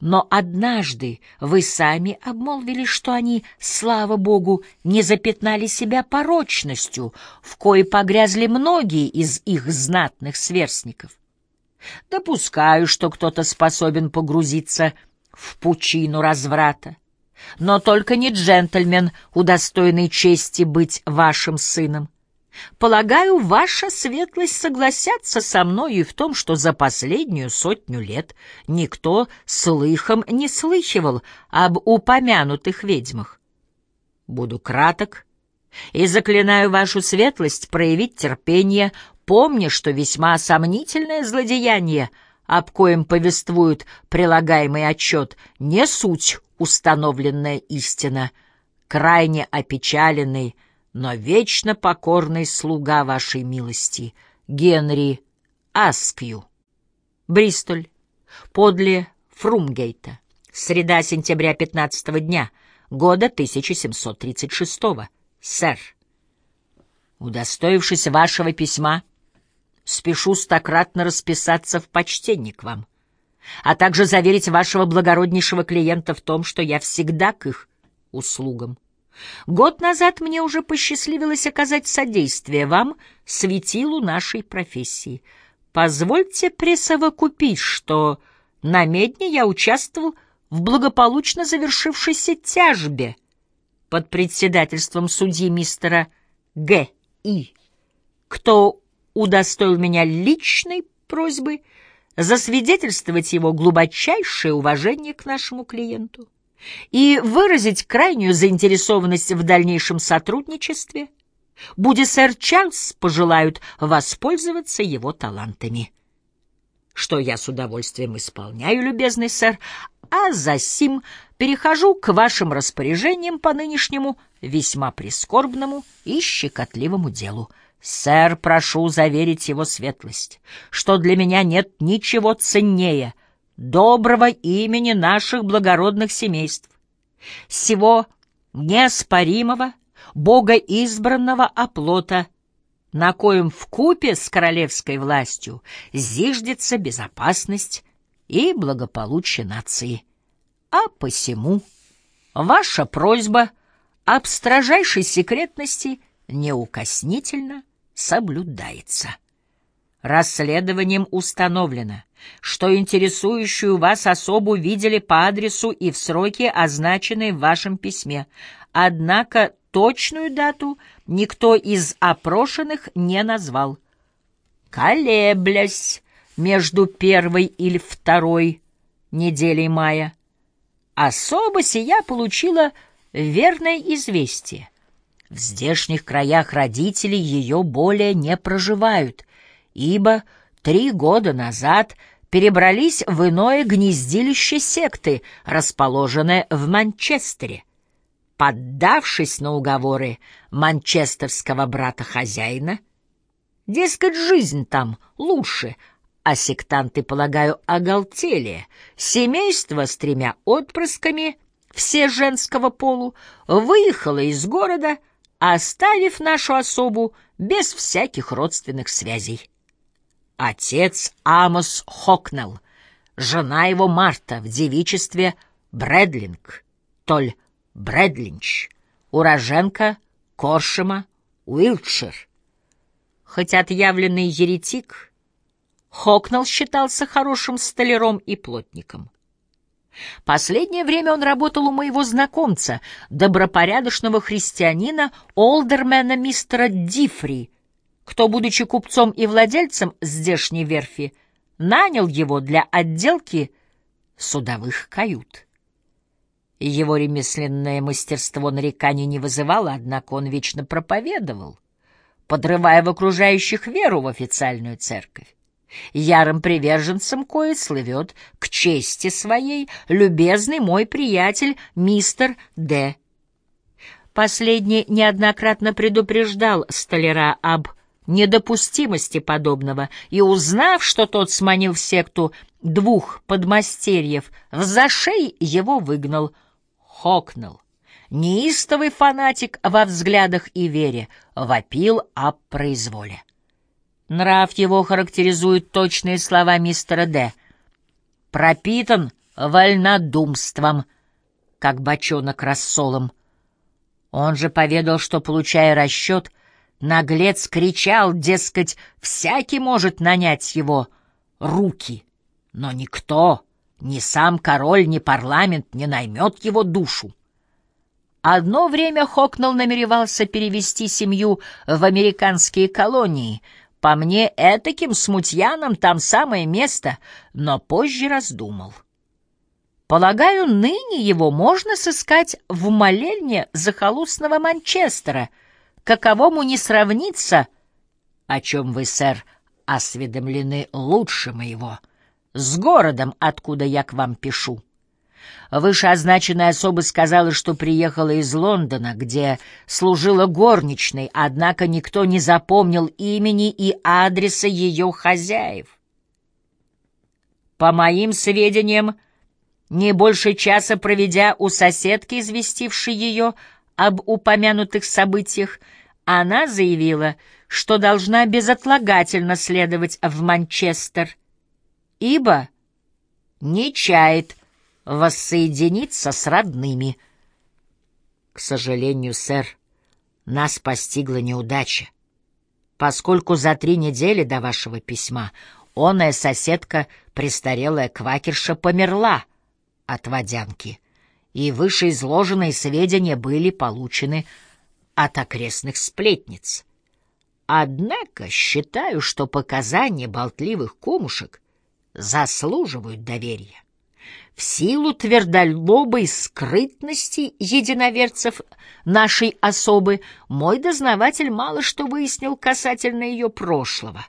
Но однажды вы сами обмолвили, что они, слава богу, не запятнали себя порочностью, в кое погрязли многие из их знатных сверстников. Допускаю, что кто-то способен погрузиться в пучину разврата, но только не джентльмен, удостоенный чести быть вашим сыном. Полагаю, ваша светлость согласятся со мной и в том, что за последнюю сотню лет никто слыхом не слыхивал об упомянутых ведьмах. Буду краток и заклинаю вашу светлость проявить терпение, помня, что весьма сомнительное злодеяние, об коем повествует прилагаемый отчет, не суть установленная истина, крайне опечаленный, но вечно покорный слуга вашей милости, Генри Аскью. Бристоль, подле Фрумгейта, среда сентября 15 дня, года 1736 -го. Сэр, удостоившись вашего письма, спешу стократно расписаться в почтении к вам, а также заверить вашего благороднейшего клиента в том, что я всегда к их услугам. Год назад мне уже посчастливилось оказать содействие вам, светилу нашей профессии. Позвольте присовокупить, что на медне я участвовал в благополучно завершившейся тяжбе под председательством судьи мистера Г. И. Кто удостоил меня личной просьбы засвидетельствовать его глубочайшее уважение к нашему клиенту и выразить крайнюю заинтересованность в дальнейшем сотрудничестве, будет сэр Чарльз пожелают воспользоваться его талантами. Что я с удовольствием исполняю, любезный сэр, а за сим перехожу к вашим распоряжениям по нынешнему весьма прискорбному и щекотливому делу. Сэр, прошу заверить его светлость, что для меня нет ничего ценнее — доброго имени наших благородных семейств, всего неоспоримого, богоизбранного оплота, на коем в купе с королевской властью зиждется безопасность и благополучие нации. А посему ваша просьба об строжайшей секретности неукоснительно соблюдается. Расследованием установлено, что интересующую вас особу видели по адресу и в сроке, означенные в вашем письме. Однако точную дату никто из опрошенных не назвал. Колеблясь между первой или второй неделей мая, особо сия получила верное известие. В здешних краях родители ее более не проживают, ибо три года назад перебрались в иное гнездилище секты, расположенное в Манчестере. Поддавшись на уговоры манчестерского брата-хозяина, дескать, жизнь там лучше, а сектанты, полагаю, оголтели, семейство с тремя отпрысками, все женского полу, выехало из города, оставив нашу особу без всяких родственных связей. Отец Амос Хокнелл, жена его Марта в девичестве Брэдлинг, толь Брэдлинч, уроженка Коршема, Уилтшир. Хоть отъявленный еретик, Хокнелл считался хорошим столяром и плотником. Последнее время он работал у моего знакомца, добропорядочного христианина, олдермена мистера Дифри, кто, будучи купцом и владельцем здешней верфи, нанял его для отделки судовых кают. Его ремесленное мастерство нареканий не вызывало, однако он вечно проповедовал, подрывая в окружающих веру в официальную церковь. Ярым приверженцем кое слывет к чести своей любезный мой приятель мистер Д. Последний неоднократно предупреждал столяра об недопустимости подобного, и, узнав, что тот сманил в секту двух подмастерьев, в зашей его выгнал, хокнул. Неистовый фанатик во взглядах и вере вопил о произволе. Нрав его характеризуют точные слова мистера Д. «Пропитан вольнодумством, как бочонок рассолом. Он же поведал, что, получая расчет, наглец кричал, дескать, всякий может нанять его руки, но никто, ни сам король, ни парламент не наймет его душу. Одно время Хокнелл намеревался перевести семью в американские колонии. По мне, этаким смутьянам там самое место, но позже раздумал. Полагаю, ныне его можно сыскать в молельне захолустного Манчестера, каковому не сравнится, о чем вы, сэр, осведомлены лучше моего, с городом, откуда я к вам пишу. Вышеозначенная особа сказала, что приехала из Лондона, где служила горничной, однако никто не запомнил имени и адреса ее хозяев. По моим сведениям, не больше часа проведя у соседки, известившей ее об упомянутых событиях, она заявила, что должна безотлагательно следовать в Манчестер, ибо не чает воссоединиться с родными. К сожалению, сэр, нас постигла неудача, поскольку за три недели до вашего письма оная соседка, престарелая квакерша, померла от водянки, и вышеизложенные сведения были получены от окрестных сплетниц. Однако считаю, что показания болтливых кумушек заслуживают доверия. В силу твердолобой скрытности единоверцев нашей особы мой дознаватель мало что выяснил касательно ее прошлого,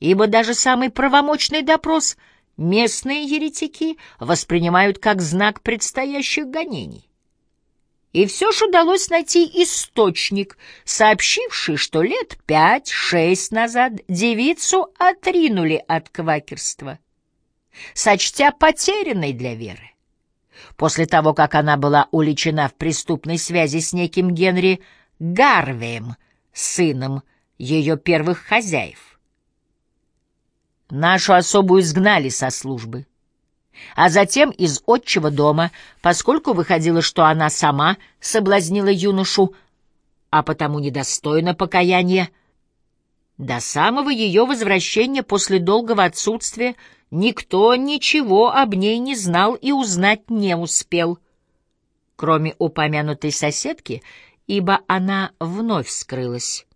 ибо даже самый правомочный допрос местные еретики воспринимают как знак предстоящих гонений. И все же удалось найти источник, сообщивший, что лет пять-шесть назад девицу отринули от квакерства сочтя потерянной для веры. После того, как она была уличена в преступной связи с неким Генри Гарвеем, сыном ее первых хозяев. Нашу особу изгнали со службы, а затем из отчего дома, поскольку выходило, что она сама соблазнила юношу, а потому недостойна покаяния, до самого ее возвращения после долгого отсутствия никто ничего об ней не знал и узнать не успел, кроме упомянутой соседки, ибо она вновь скрылась.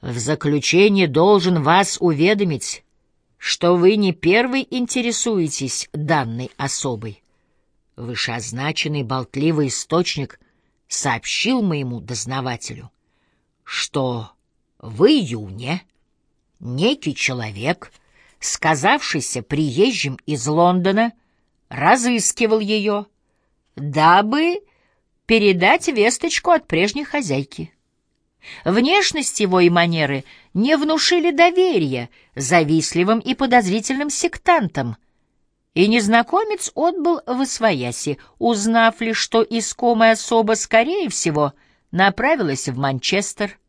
В заключение должен вас уведомить, что вы не первый интересуетесь данной особой. Вышеозначенный болтливый источник сообщил моему дознавателю, что в июне некий человек, сказавшийся приезжим из Лондона, разыскивал ее, дабы передать весточку от прежней хозяйки. Внешность его и манеры не внушили доверия завистливым и подозрительным сектантам, и незнакомец отбыл в Освояси, узнав лишь, что искомая особа, скорее всего, направилась в Манчестер —